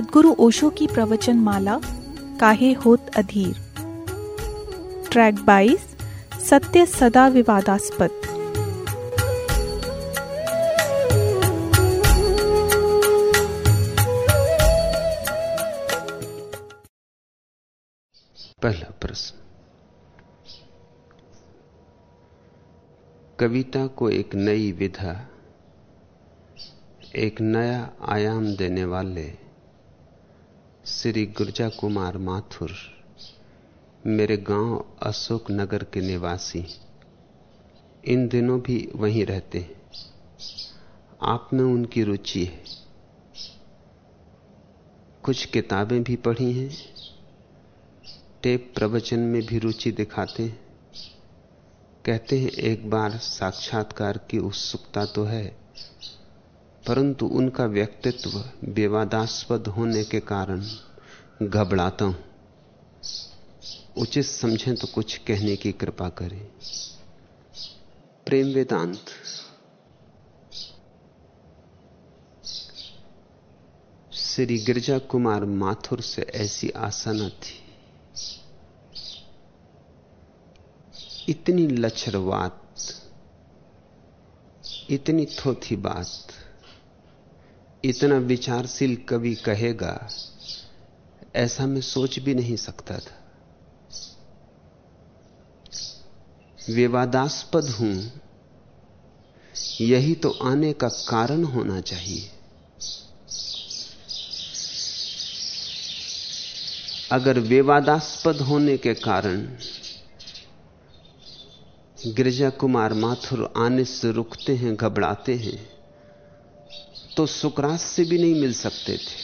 सदगुरु ओशो की प्रवचन माला काहे होत अधीर। ट्रैक 22 सत्य सदा विवादास्पद। पहला प्रश्न। कविता को एक नई विधा, एक नया आयाम देने वाले श्री गुर्जा कुमार माथुर, मेरे गाँव अशोक नगर के निवासी। इन दिनों भी वहीं रहते हैं। आप में उनकी रुचि है। कुछ किताबें भी पढ़ी हैं। टेप प्रवचन में भी रुचि दिखाते हैं। कहते हैं, एक बार साक्षात्कार की उत्सुकता तो है परंतु उनका व्यक्तित्व विवादास्पद होने के कारण घबराता हूँ। उचित समझें तो कुछ कहने की कृपा करें। प्रेम वेदांत श्री गिरजा कुमार माथुर से ऐसी आशा न थी। इतनी लक्षर बात इतनी थोथी बात इतना विचारशील कवि कहेगा, ऐसा मैं सोच भी नहीं सकता था। विवादास्पद हूँ, यही तो आने का कारण होना चाहिए। अगर विवादास्पद होने के कारण गिरजा कुमार माथुर आने से रुकते हैं, घबराते हैं तो सुकरात से भी नहीं मिल सकते थे,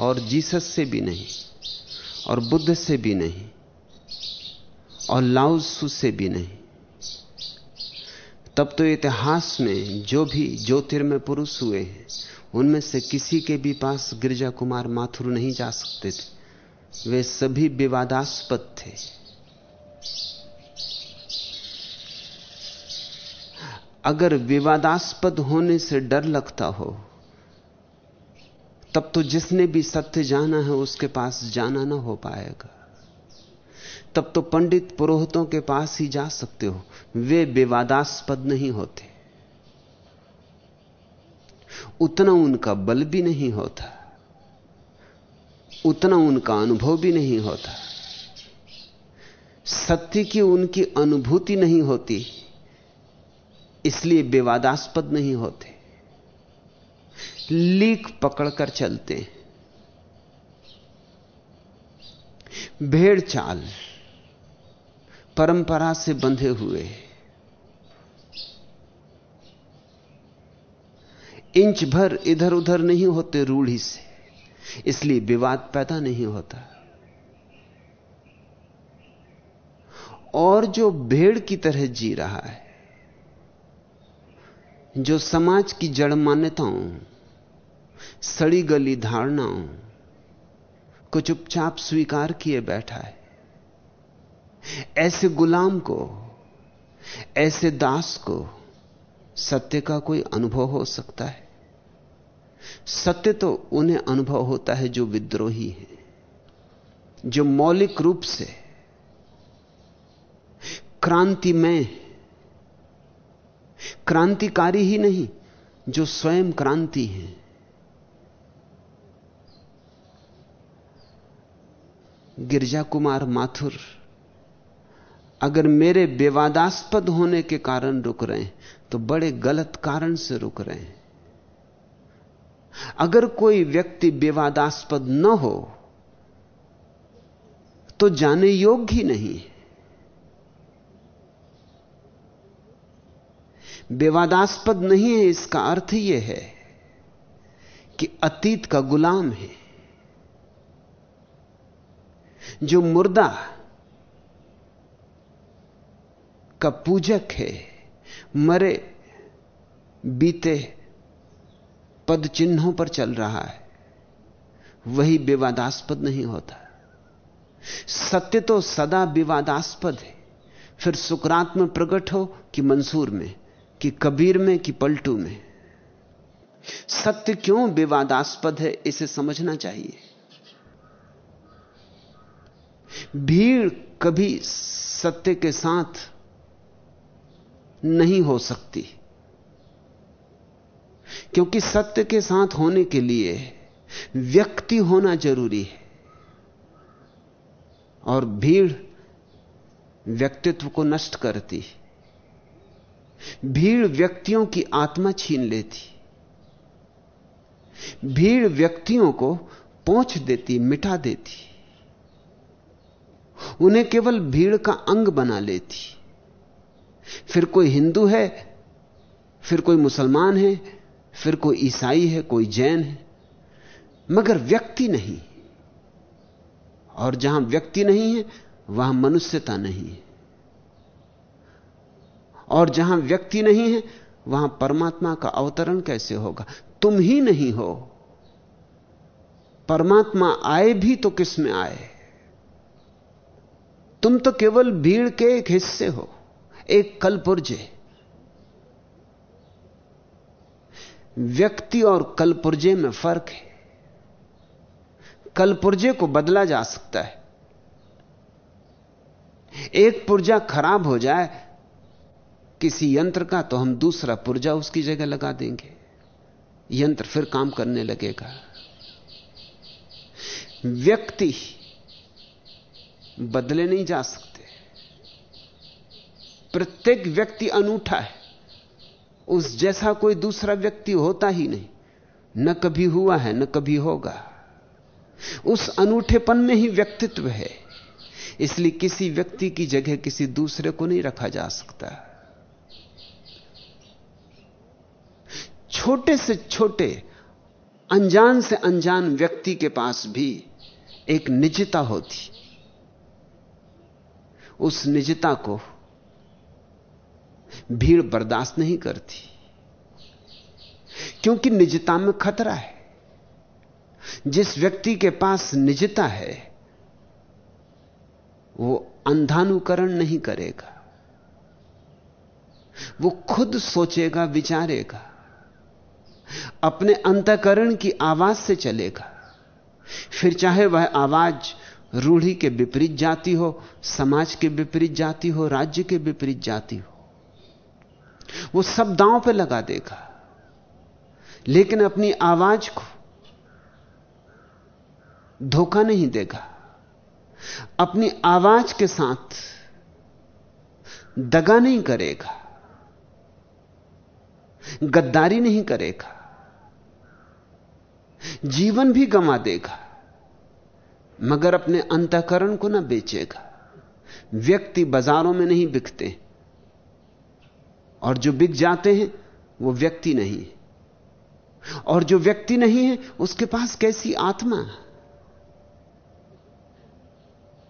और जीसस से भी नहीं, और बुद्ध से भी नहीं, और लाउसु से भी नहीं। तब तो इतिहास में जो भी ज्योतिर्मय पुरुष हुए हैं, उनमें से किसी के भी पास गिरजा कुमार माथुर नहीं जा सकते थे। वे सभी विवादास्पद थे। अगर विवादास्पद होने से डर लगता हो तब तो जिसने भी सत्य जाना है, उसके पास जाना ना हो पाएगा। तब तो पंडित पुरोहितों के पास ही जा सकते हो। वे विवादास्पद नहीं होते। उतना उनका बल भी नहीं होता। उतना उनका अनुभव भी नहीं होता। सत्य की उनकी अनुभूति नहीं होती, इसलिए विवादास्पद नहीं होते। लीक पकड़कर चलते हैं। भेड़ चाल परंपरा से बंधे हुए इंच भर इधर उधर नहीं होते रूढ़ी से, इसलिए विवाद पैदा नहीं होता। और जो भेड़ की तरह जी रहा है, जो समाज की जड़ मान्यताओं सड़ी गली धारणाओं को चुपचाप स्वीकार किए बैठा है। ऐसे गुलाम को, ऐसे दास को सत्य का कोई अनुभव हो सकता है। सत्य तो उन्हें अनुभव होता है जो विद्रोही है, जो मौलिक रूप से क्रांति में क्रांतिकारी ही नहीं, जो स्वयं क्रांति है। गिरजा कुमार माथुर, अगर मेरे विवादास्पद होने के कारण रुक रहे हैं तो बड़े गलत कारण से रुक रहे हैं। अगर कोई व्यक्ति विवादास्पद न हो तो जाने योग्य ही नहीं विवादास्पद नहीं है, इसका अर्थ यह है कि अतीत का गुलाम है। जो मुर्दा का पूजक है, मरे बीते पद चिन्हों पर चल रहा है, वही विवादास्पद नहीं होता। सत्य तो सदा विवादास्पद है। फिर सुकरात में प्रकट हो कि मंसूर में, कि कबीर में, कि पलटू में। सत्य क्यों विवादास्पद है, इसे समझना चाहिए। भीड़ कभी सत्य के साथ नहीं हो सकती। क्योंकि सत्य के साथ होने के लिए व्यक्ति होना ज़रूरी है। और भीड़ व्यक्तित्व को नष्ट करती। भीड़ व्यक्तियों की आत्मा छीन लेती। भीड़ व्यक्तियों को पहुँच देती, मिटा देती। उन्हें केवल भीड़ का अंग बना लेती। फिर कोई हिंदू है, फिर कोई मुसलमान है, फिर कोई ईसाई है, कोई जैन है, मगर व्यक्ति नहीं। और जहाँ व्यक्ति नहीं है, वहाँ मनुष्यता नहीं है। और जहाँ व्यक्ति नहीं है, वहाँ परमात्मा का अवतरण कैसे होगा? तुम ही नहीं हो। परमात्मा आए भी तो किसमें आए? तुम तो केवल भीड़ के एक हिस्से हो, एक कलपुर्जे। व्यक्ति और कलपुर्जे में फ़र्क है। कलपुर्जे को बदला जा सकता है। एक पुर्जा खराब हो जाए, किसी यंत्र का तो हम दूसरा पुर्जा उसकी जगह लगा देंगे। यंत्र फिर काम करने लगेगा। व्यक्ति बदले नहीं जा सकते। प्रत्येक व्यक्ति अनूठा है। उस जैसा कोई दूसरा व्यक्ति होता ही नहीं। न कभी हुआ है, न कभी होगा। उस अनूठेपन में ही व्यक्तित्व है। इसलिए किसी व्यक्ति की जगह किसी दूसरे को नहीं रखा जा सकता। छोटे से छोटे, अनजान से अनजान व्यक्ति के पास भी एक निजता होती। उस निजता को भीड़ बर्दाश्त नहीं करती। क्योंकि निजता में खतरा है। जिस व्यक्ति के पास निजता है, वो अंधानुकरण नहीं करेगा। वो खुद सोचेगा, विचारेगा। अपने अंतकरण की आवाज़ से चलेगा। फिर चाहे वह आवाज़ रूढ़ी के विपरीत जाती हो, समाज के विपरीत जाती हो, राज्य के विपरीत जाती हो। वो सब दांव पे लगा देगा। लेकिन अपनी आवाज़ को धोखा नहीं देगा। अपनी आवाज़ के साथ दगा नहीं करेगा। गद्दारी नहीं करेगा। जीवन भी गमा देगा। मगर अपने अंतकरण को ना बेचेगा। व्यक्ति बाजारों में नहीं बिकते। और जो बिक जाते हैं, वो व्यक्ति नहीं है। और जो व्यक्ति नहीं है, उसके पास कैसी आत्मा?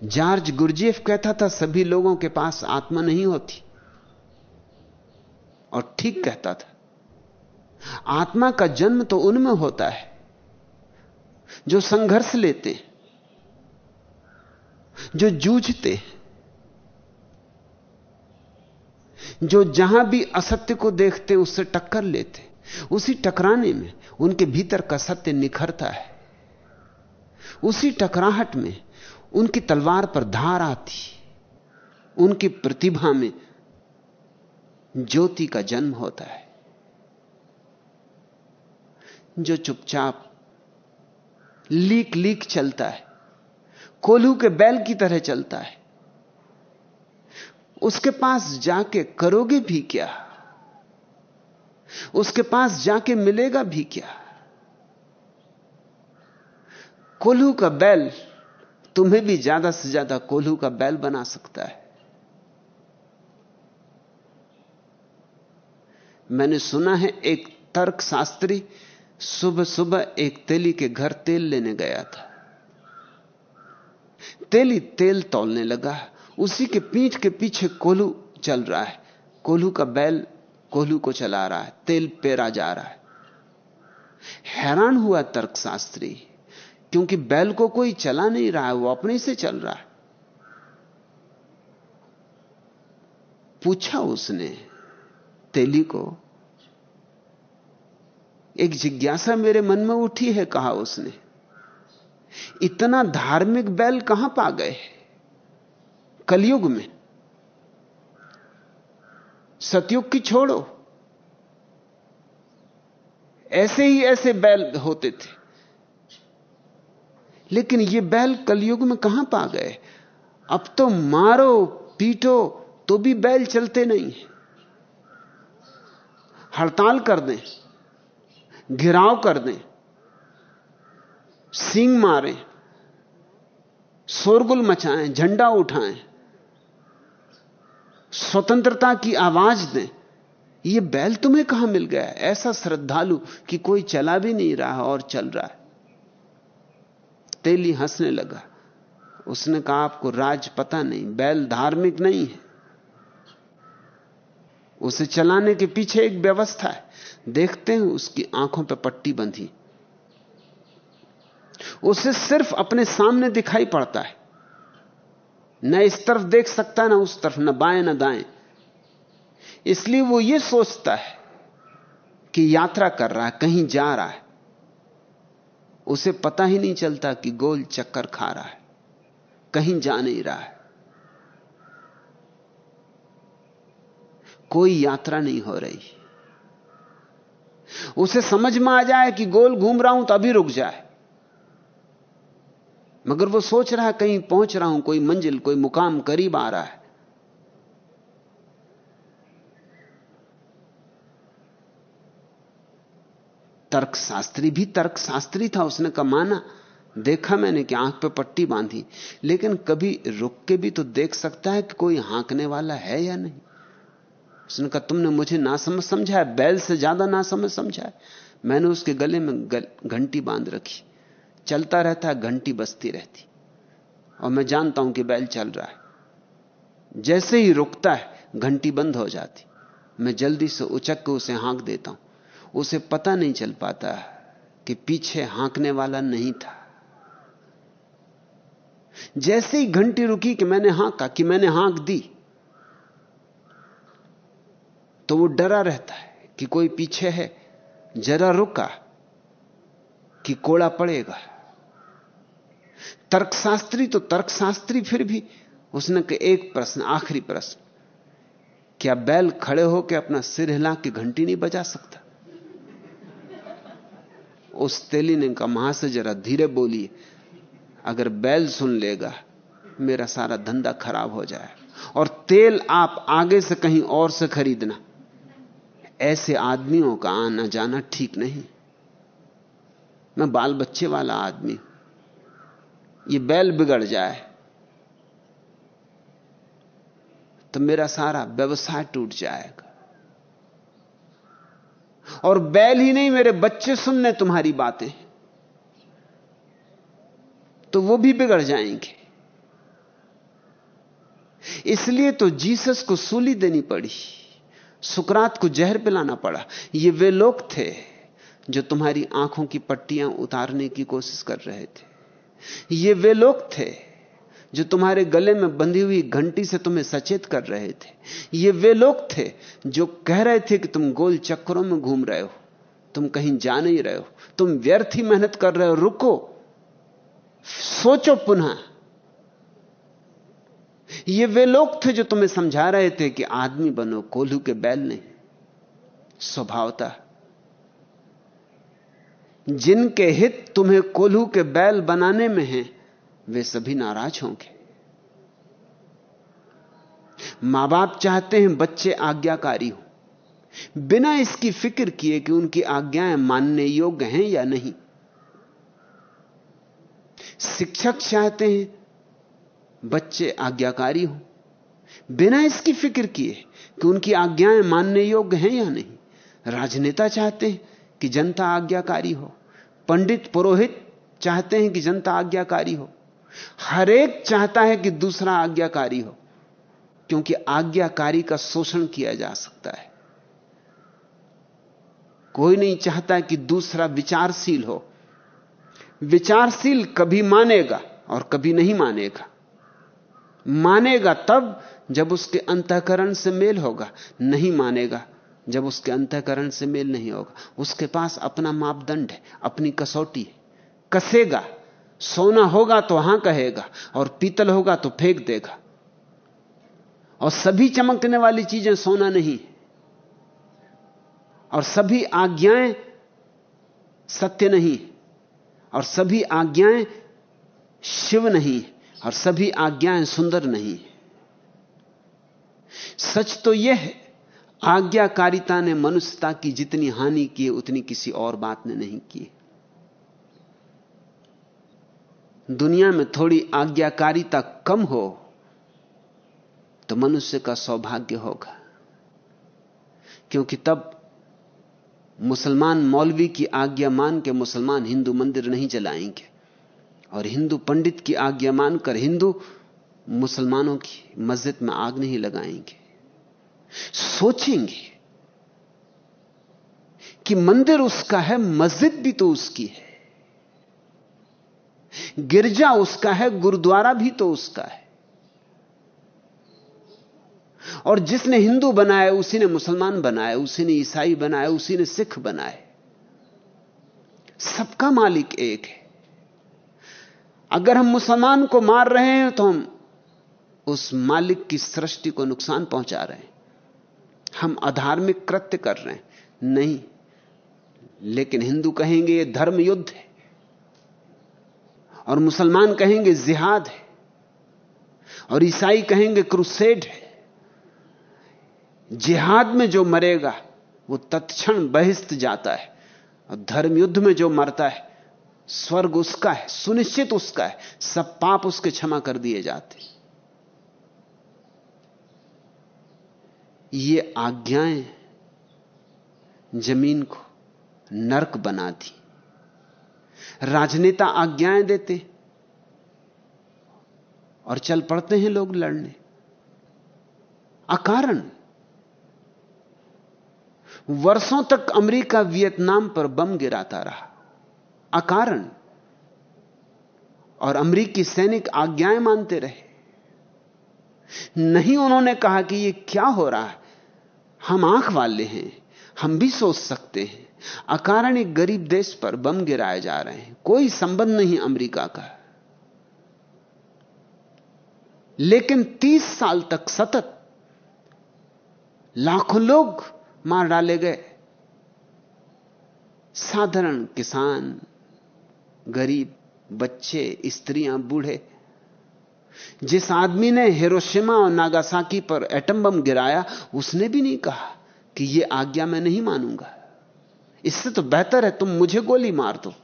जॉर्ज गुरजेफ कहता था, सभी लोगों के पास आत्मा नहीं होती। और ठीक कहता था, आत्मा का जन्म तो उनमें होता है, जो संघर्ष लेते जो जूझते जो जहाँ भी असत्य को देखते उससे टक्कर लेते उसी टकराने में उनके भीतर का सत्य निखरता है। उसी टकराहट में उनकी तलवार पर धार आती उनकी प्रतिभा में ज्योति का जन्म होता है। जो चुपचाप लीक लीक चलता है। कोल्हू के बैल की तरह चलता है। उसके पास जाके करोगे भी क्या? उसके पास जाके मिलेगा भी क्या? कोल्हू का बैल तुम्हें भी ज़्यादा से ज़्यादा कोल्हू का बैल बना सकता है। मैंने सुना है एक तर्क शास्त्री सुबह सुबह एक तेली के घर तेल लेने गया था। तेली तेल तोलने लगा। उसी के पीठ के पीछे कोल्हू चल रहा है। कोल्हू का बैल कोल्हू को चला रहा है। तेल पेरा जा रहा है। हैरान हुआ तर्कशास्त्री, क्योंकि बैल को कोई चला नहीं रहा है, वो अपने से चल रहा है। पूछा उसने, तेली को, एक जिज्ञासा मेरे मन में उठी है, कहा उसने। इतना धार्मिक बैल कहाँ पा गए कलयुग में। सतयुग की छोड़ो। ऐसे ही ऐसे बैल होते थे। लेकिन ये बैल कलयुग में कहाँ पा गए? अब तो मारो, पीटो तो भी बैल चलते नहीं हड़ताल कर दें, घिराव कर दें। सींग मारें, शोरगुल मचाएँ, झंडा उठाएँ, स्वतंत्रता की आवाज़ दें। ये बैल तुम्हें कहाँ मिल गया? है ऐसा श्रद्धालु कि कोई चला भी नहीं रहा और चल रहा है। तेली हंसने लगा। उसने कहा, आपको राज पता नहीं, बैल धार्मिक नहीं है। उसे चलाने के पीछे एक व्यवस्था है। देखते हैं उसकी आँखों पर पट्टी बंधी। उसे सिर्फ़ अपने सामने दिखाई पड़ता है। न इस तरफ़ देख सकता, ना उस तरफ़, न बाएँ, न दाएँ। इसलिए वो ये सोचता है कि यात्रा कर रहा है, कहीं जा रहा है। उसे पता ही नहीं चलता कि गोल चक्कर खा रहा है, कहीं जा नहीं रहा है। कोई यात्रा नहीं हो रही। उसे समझ में आ जाए कि गोल घूम रहा हूँ तो अभी रुक जाए। मगर वो सोच रहा है, कहीं पहुँच रहा हूँ, कोई मंजिल, कोई मुकाम करीब आ रहा है। तर्कशास्त्री भी तर्कशास्त्री था, उसने कमाना देखा मैंने कि आँख पे पट्टी बांधी, लेकिन कभी रुक के भी तो देख सकता है कि कोई हांकने वाला है या नहीं। उसने कहा, तुमने मुझे ना समझ, समझा है, बैल से ज़्यादा ना समझ, समझा है। मैंने उसके गले में घंटी बाँध रखी। चलता रहता है, घंटी बजती रहती। और मैं जानता हूँ कि बैल चल रहा है। जैसे ही रुकता है, घंटी बंद हो जाती। मैं जल्दी से उचक के उसे हाँक देता हूँ। उसे पता नहीं चल पाता कि पीछे हाँकने वाला नहीं था। जैसे ही घंटी रुकी कि मैंने हाँका, कि मैंने हाँक दी तो वो डरा रहता है कि कोई पीछे है, जरा रुका कि कोड़ा पड़ेगा। तर्कशास्त्री तो तर्कशास्त्री फिर भी, उसने कहा, एक प्रश्न, आखिरी प्रश्न। क्या बैल खड़े होकर अपना सिर हिला के घंटी नहीं बजा सकता? उस तेली ने कहा महा से जरा धीरे बोलिए। अगर बैल सुन लेगा, मेरा सारा धंधा खराब हो जाए। और तेल आप आगे से कहीं और से खरीदना। ऐसे आदमियों का आना जाना ठीक नहीं। मैं बाल बच्चे वाला आदमी ये बैल बिगड़ जाए तो मेरा सारा व्यवसाय टूट जाएगा। और बैल ही नहीं, मेरे बच्चे सुनने तुम्हारी बातें तो वो भी बिगड़ जाएँगे। इसलिए तो जीसस को सूली देनी पड़ी, सुकरात को जहर पिलाना पड़ा। ये वे लोग थे जो तुम्हारी आँखों की पट्टियाँ उतारने की कोशिश कर रहे थे। ये वे लोग थे जो तुम्हारे गले में बंधी हुई घंटी से तुम्हें सचेत कर रहे थे। ये वे लोग थे जो कह रहे थे कि तुम गोल चक्करों में घूम रहे हो, तुम कहीं जा नहीं रहे हो, तुम व्यर्थ ही मेहनत कर रहे हो, रुको, सोचो पुनः। ये वे लोग थे जो तुम्हें समझा रहे थे कि आदमी बनो, कोल्हू के बैल नहीं, स्वभावता जिनके हित तुम्हें कोल्हू के बैल बनाने में हैं, वे सभी नाराज़ होंगे। माँ बाप चाहते हैं बच्चे आज्ञाकारी हो। बिना इसकी फ़िक्र किए कि उनकी आज्ञाएँ मानने योग्य हैं या नहीं। शिक्षक चाहते हैं बच्चे आज्ञाकारी हो। बिना इसकी फ़िक्र किए कि उनकी आज्ञाएँ मानने योग्य हैं या नहीं, राजनेता चाहते हैं कि जनता आज्ञाकारी हो। पंडित पुरोहित चाहते हैं कि जनता आज्ञाकारी हो। हर एक चाहता है कि दूसरा आज्ञाकारी हो, क्योंकि आज्ञाकारी का शोषण किया जा सकता है। कोई नहीं चाहता कि दूसरा विचारशील हो। विचारशील कभी मानेगा और कभी नहीं मानेगा। मानेगा तब जब उसके अंतकरण से मेल होगा, नहीं मानेगा जब उसके अंतकरण से मेल नहीं होगा। उसके पास अपना मापदंड है, अपनी कसौटी है। कसेगा, सोना होगा तो हाँ कहेगा, और पीतल होगा तो फेंक देगा। और सभी चमकने वाली चीज़ें सोना नहीं और सभी आज्ञाएँ सत्य नहीं और सभी आज्ञाएँ शिव नहीं और सभी आज्ञाएँ सुंदर नहीं सच तो यह है आज्ञाकारिता ने मनुष्यता की जितनी हानि की उतनी किसी और बात ने नहीं की दुनिया में थोड़ी आज्ञाकारिता कम हो तो मनुष्य का सौभाग्य होगा। क्योंकि तब मुसलमान मौलवी की आज्ञा मान के मुसलमान हिंदू मंदिर नहीं जलाएँगे, और हिंदू पंडित की आज्ञा मानकर हिंदू मुसलमानों की मस्जिद में आग नहीं लगाएँगे। सोचेंगे कि मंदिर उसका है, मस्जिद भी तो उसकी है, गिरजा उसका है, गुरुद्वारा भी तो उसका है। और जिसने हिंदू बनाया, उसी ने मुसलमान बनाया, उसी ने ईसाई बनाया, उसी ने सिख बनाए सबका मालिक एक है। अगर हम मुसलमान को मार रहे हैं तो हम उस मालिक की सृष्टि को नुकसान पहुँचा रहे हैं। हम अधार्मिक कृत्य कर रहे हैं। नहीं, लेकिन हिंदू कहेंगे यह धर्म युद्ध है। और मुसलमान कहेंगे जिहाद है। और ईसाई कहेंगे क्रुसेड है। जिहाद में जो मरेगा, वो तत्क्षण बहिस्त जाता है। और धर्म युद्ध में जो मरता है, स्वर्ग उसका है, सुनिश्चित उसका है। सब पाप उसके क्षमा कर दिए जाते ये आज्ञाएँ ज़मीन को नरक बना दी। राजनेता आज्ञाएँ देते और चल पड़ते हैं लोग लड़ने। अकारण, वर्षों तक अमेरिका वियतनाम पर बम गिराता रहा। अकारण, और अमरीकी सैनिक आज्ञाएँ मानते रहे। नहीं उन्होंने कहा कि यह क्या हो रहा है। हम आँख वाले हैं, हम भी सोच सकते हैं। अकारण एक गरीब देश पर बम गिराए जा रहे हैं। कोई संबंध नहीं अमेरिका का। लेकिन तीस साल तक सतत लाखों लोग मार डाले गए। साधारण किसान, गरीब बच्चे, स्त्रियाँ, बूढ़े जिस आदमी ने हिरोशिमा और नागासाकी पर एटम बम गिराया, उसने भी नहीं कहा कि यह आज्ञा मैं नहीं मानूँगा। इससे तो बेहतर है तुम मुझे गोली मार दो।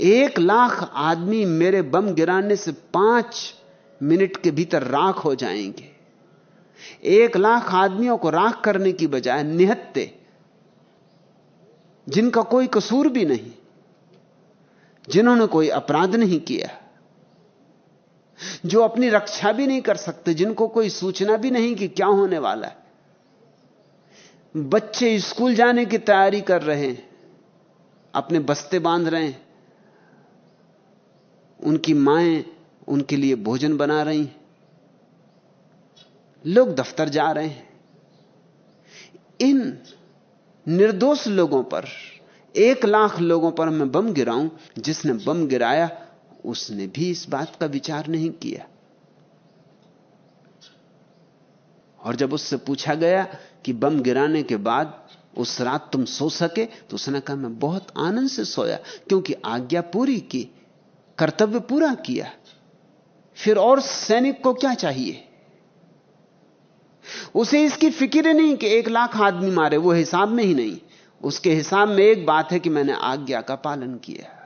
एक लाख आदमी मेरे बम गिराने से पाँच मिनट के भीतर राख हो जाएँगे। एक लाख आदमियों को राख करने की बजाय निहत्ते, जिनका कोई कसूर भी नहीं, जिन्होंने कोई अपराध नहीं किया। जो अपनी रक्षा भी नहीं कर सकते, जिनको कोई सूचना भी नहीं कि क्या होने वाला है। बच्चे स्कूल जाने की तैयारी कर रहे हैं, अपने बस्ते बाँध रहे हैं, उनकी माएँ उनके लिए भोजन बना रही लोग दफ्तर जा रहे हैं। इन निर्दोष लोगों पर, एक लाख लोगों पर मैं बम गिराऊं, जिसने बम गिराया उसने भी इस बात का विचार नहीं किया। और जब उससे पूछा गया कि बम गिराने के बाद उस रात तुम सो सके तो उसने कहा, मैं बहुत आनंद से सोया, क्योंकि आज्ञा पूरी की, कर्तव्य पूरा किया। फिर और सैनिक को क्या चाहिए? उसे इसकी फ़िक्र नहीं कि एक लाख आदमी मारे, वो हिसाब में ही नहीं। उसके हिसाब में एक बात है कि मैंने आज्ञा का पालन किया।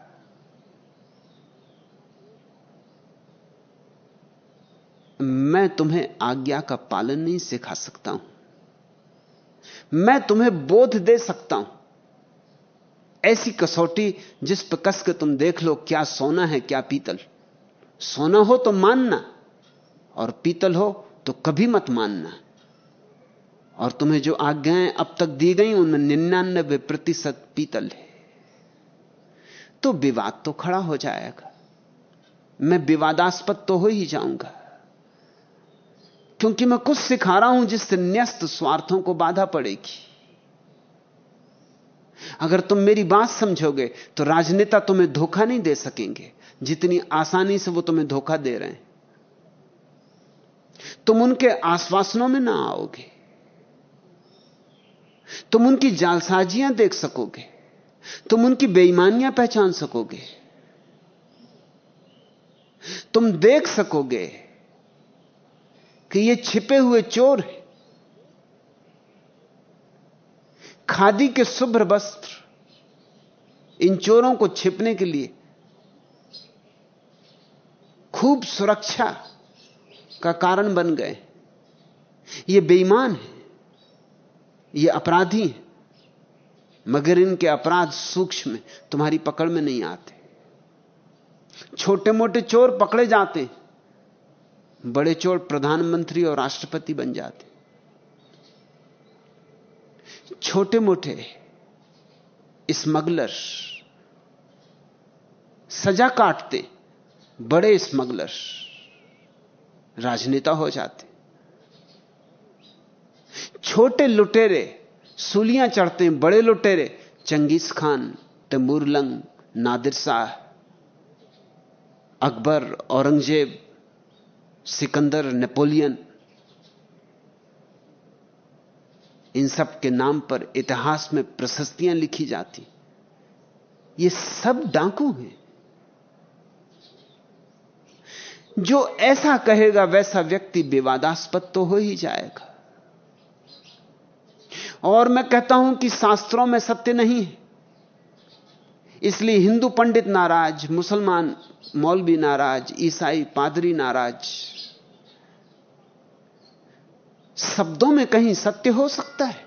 मैं तुम्हें आज्ञा का पालन नहीं सिखा सकता हूँ। मैं तुम्हें बोध दे सकता हूँ। ऐसी कसौटी जिस पर कस के तुम देख लो, क्या सोना है, क्या पीतल। सोना हो तो मानना, और पीतल हो तो कभी मत मानना। और तुम्हें जो आज्ञाएँ अब तक दी गई, उनमें निन्यानबे प्रतिशत पीतल है। तो विवाद तो खड़ा हो जाएगा। मैं विवादास्पद तो हो ही जाऊँगा। क्योंकि मैं कुछ सिखा रहा हूँ जिससे न्यस्त स्वार्थों को बाधा पड़ेगी। अगर तुम मेरी बात समझोगे तो राजनेता तुम्हें धोखा नहीं दे सकेंगे। जितनी आसानी से वो तुम्हें धोखा दे रहे हैं। तुम उनके आश्वासनों में ना आओगे। तुम उनकी जालसाजियाँ देख सकोगे। तुम उनकी बेईमानियाँ पहचान सकोगे। तुम देख सकोगे कि ये छिपे हुए चोर हैं। खादी के शुभ्र वस्त्र इन चोरों को छिपने के लिए खूब सुरक्षा का कारण बन गए। ये बेईमान है, ये अपराधी हैं, मगर इनके अपराध सूक्ष्म तुम्हारी पकड़ में नहीं आते। छोटे मोटे चोर पकड़े जाते बड़े चोर प्रधानमंत्री और राष्ट्रपति बन जाते। छोटे मोटे स्मगलर सजा काटते, बड़े स्मगलर राजनेता हो जाते। छोटे लुटेरे सूलियाँ चढ़ते हैं बड़े लुटेरे Genghis Khan Timur Lang Nadir Shah, Akbar, Aurangzeb Sikandar, Napoleon, इन सब के नाम पर इतिहास में प्रशस्तियाँ लिखी जाती। ये सब डाकू हैं। जो ऐसा कहेगा, वैसा व्यक्ति विवादास्पद तो हो ही जाएगा। और मैं कहता हूँ कि शास्त्रों में सत्य नहीं है। इसलिए हिंदू पंडित नाराज़, मुसलमान मौलवी नाराज़, ईसाई पादरी नाराज़ शब्दों में कहीं सत्य हो सकता है।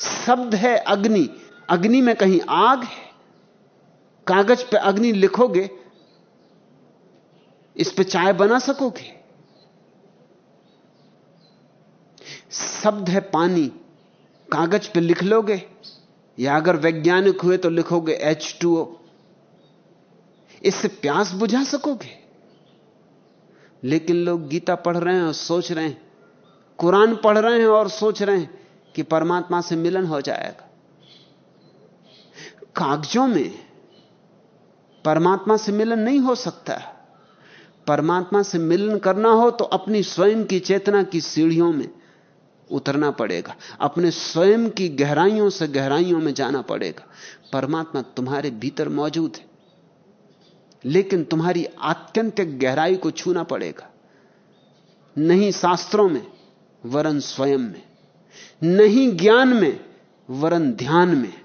शब्द है अग्नि। अग्नि में कहीं आग है। कागज़ पे अग्नि लिखोगे, इस पे चाय बना सकोगे। शब्द है पानी। कागज़ पे लिख लोगे, या अगर वैज्ञानिक हुए तो लिखोगे एच इससे प्यास बुझा सकोगे। लेकिन लोग गीता पढ़ रहे हैं और सोच रहे हैं। कुरान पढ़ रहे हैं और सोच रहे हैं कि परमात्मा से मिलन हो जाएगा। कागजों में परमात्मा से मिलन नहीं हो सकता। परमात्मा से मिलन करना हो तो अपनी स्वयं की चेतना की सीढ़ियों में उतरना पड़ेगा। अपने स्वयं की गहराइयों से गहराइयों में जाना पड़ेगा। परमात्मा तुम्हारे भीतर मौजूद है। लेकिन तुम्हारी आत्यंतिक गहराई को छूना पड़ेगा। नहीं शास्त्रों में, वरन स्वयं में। नहीं ज्ञान में, वरन ध्यान में।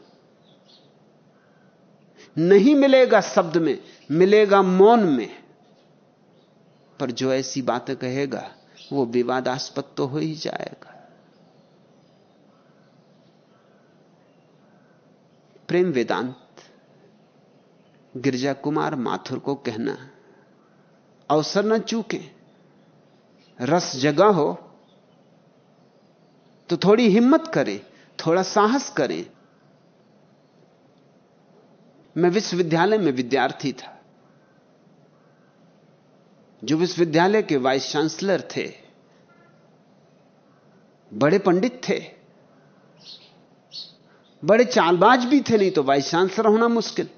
नहीं मिलेगा शब्द में, मिलेगा मौन में। पर जो ऐसी बातें कहेगा, वो विवादास्पद तो हो ही जाएगा। प्रेम वेदांत गिरजा कुमार माथुर को कहना, अवसर न चूके, रस जगा हो तो थोड़ी हिम्मत करें, थोड़ा साहस करें। मैं विश्वविद्यालय में विद्यार्थी था। जो विश्वविद्यालय के वाइस चांसलर थे, बड़े पंडित थे, बड़े चालबाज भी थे, नहीं तो वाइस चांसलर होना मुश्किल।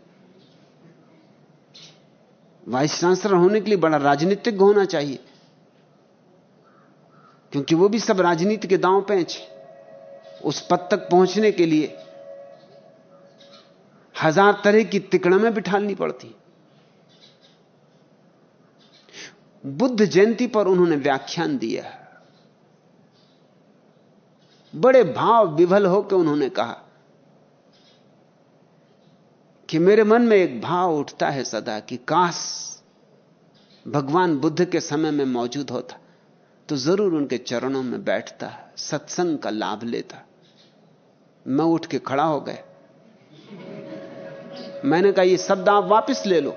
वाइस चांसलर होने के लिए बड़ा राजनीतिक होना चाहिए। क्योंकि वो भी सब राजनीति के दांव पैंच उस पद तक पहुँचने के लिए हज़ार तरह की तिकड़में बिठालनी पड़ती। बुद्ध जयंती पर उन्होंने व्याख्यान दिया। बड़े भाव विभल होकर उन्होंने कहा कि मेरे मन में एक भाव उठता है सदा कि काश भगवान बुद्ध के समय में मौजूद होता तो ज़रूर उनके चरणों में बैठता, सत्संग का लाभ लेता। मैं उठ के खड़ा हो गया। मैंने कहा, ये शब्द आप वापस ले लो।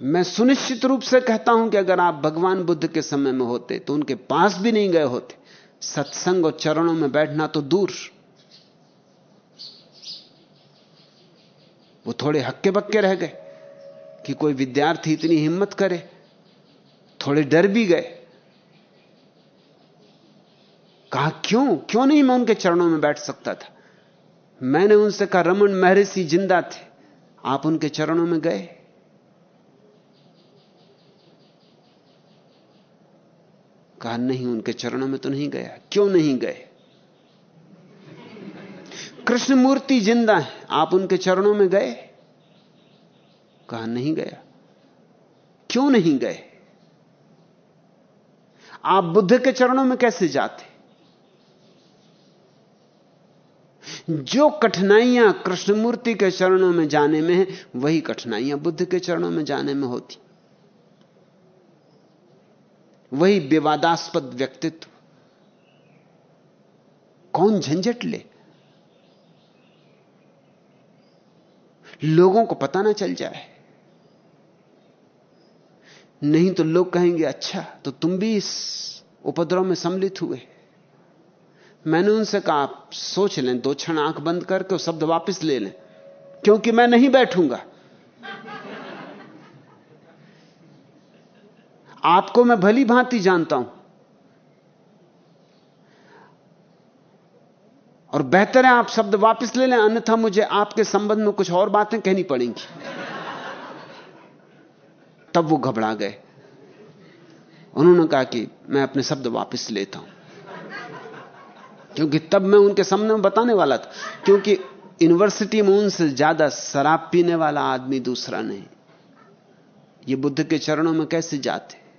मैं सुनिश्चित रूप से कहता हूँ कि अगर आप भगवान बुद्ध के समय में होते तो उनके पास भी नहीं गए होते। सत्संग और चरणों में बैठना तो दूर। वो थोड़े हक्के बक्के रह गए कि कोई विद्यार्थी इतनी हिम्मत करे, थोड़े डर भी गए। कहा, क्यों? क्यों नहीं मैं उनके चरणों में बैठ सकता था? मैंने उनसे कहा, रमन महर्षि ज़िंदा थे। आप उनके चरणों में गए? कहा नहीं, उनके चरणों में तो नहीं गया। क्यों नहीं गए? कृष्ण मूर्ति ज़िंदा है, आप उनके चरणों में गए? कहा नहीं गया। क्यों नहीं गए? आप बुद्ध के चरणों में कैसे जाते? जो कठिनाइयाँ कृष्णमूर्ति के चरणों में जाने में है, वही कठिनाइयाँ बुद्ध के चरणों में जाने में होती। वही विवादास्पद व्यक्तित्व। कौन झंझट ले? लोगों को पता ना चल जाए। नहीं तो लोग कहेंगे अच्छा तो तुम भी इस उपद्रव में सम्मिलित हुए। मैंने उनसे कहा, आप सोच लें, दो क्षण आँख बंद करके शब्द वापस ले लें, क्योंकि मैं नहीं बैठूँगा। आपको मैं भली भांति जानता हूँ। और बेहतर है आप शब्द वापस ले लें, अन्यथा मुझे आपके संबंध में कुछ और बातें कहनी पड़ेंगी। तब वो घबरा गए। उन्होंने कहा कि मैं अपने शब्द वापस लेता हूँ। क्योंकि तब मैं उनके सामने में बताने वाला था। क्योंकि यूनिवर्सिटी में उनसे ज़्यादा शराब पीने वाला आदमी दूसरा नहीं। ये बुद्ध के चरणों में कैसे जाते?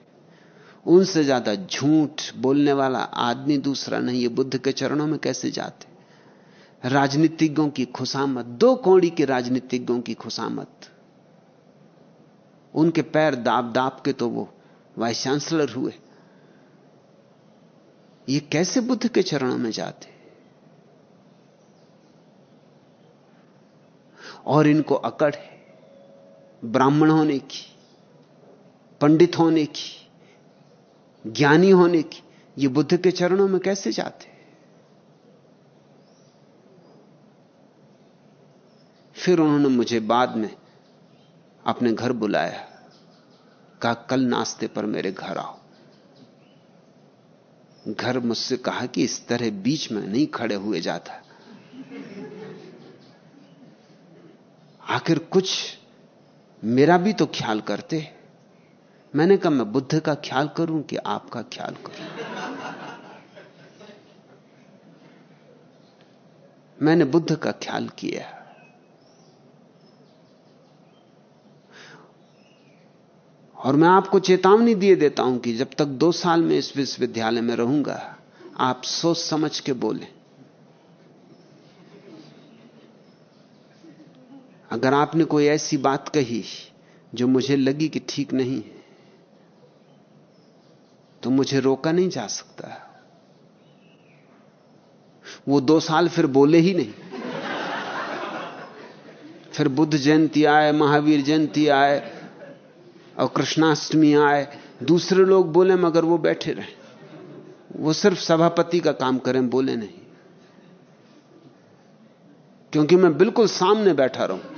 उनसे ज़्यादा झूठ बोलने वाला आदमी दूसरा नहीं, ये बुद्ध के चरणों में कैसे जाते? राजनीतिज्ञों की खुशामत दो कौड़ी के राजनीतिज्ञों की खुशामत उनके पैर दाब दाब के तो वो वाइस चांसलर हुए। ये कैसे बुद्ध के चरणों में जाते? और इनको अकड़ है, ब्राह्मण होने की, पंडित होने की ज्ञानी होने की, ये बुद्ध के चरणों में कैसे जाते? फिर उन्होंने मुझे बाद में अपने घर बुलाया, कहा, कल नाश्ते पर मेरे घर आओ। घर मुझसे कहा कि, इस तरह बीच में नहीं खड़े हुए जाता। आखिर कुछ मेरा भी तो ख्याल करते। मैंने कहा, मैं बुद्ध का ख्याल करूँ कि आपका ख्याल करूँ? मैंने बुद्ध का ख्याल किया। और मैं आपको चेतावनी दिए देता हूँ कि जब तक दो साल में इस विश्वविद्यालय में रहूँगा, आप सोच समझ के बोले। अगर आपने कोई ऐसी बात कही जो मुझे लगी कि ठीक नहीं है तो मुझे रोका नहीं जा सकता। वो दो साल फिर बोले ही नहीं। फिर बुद्ध जयंती आए, महावीर जयंती आए, और कृष्णाष्टमी आए, दूसरे लोग बोले मगर वो बैठे रहे। वो सिर्फ़ सभापति का काम करें, बोले नहीं। क्योंकि मैं बिल्कुल सामने बैठा रहूँ।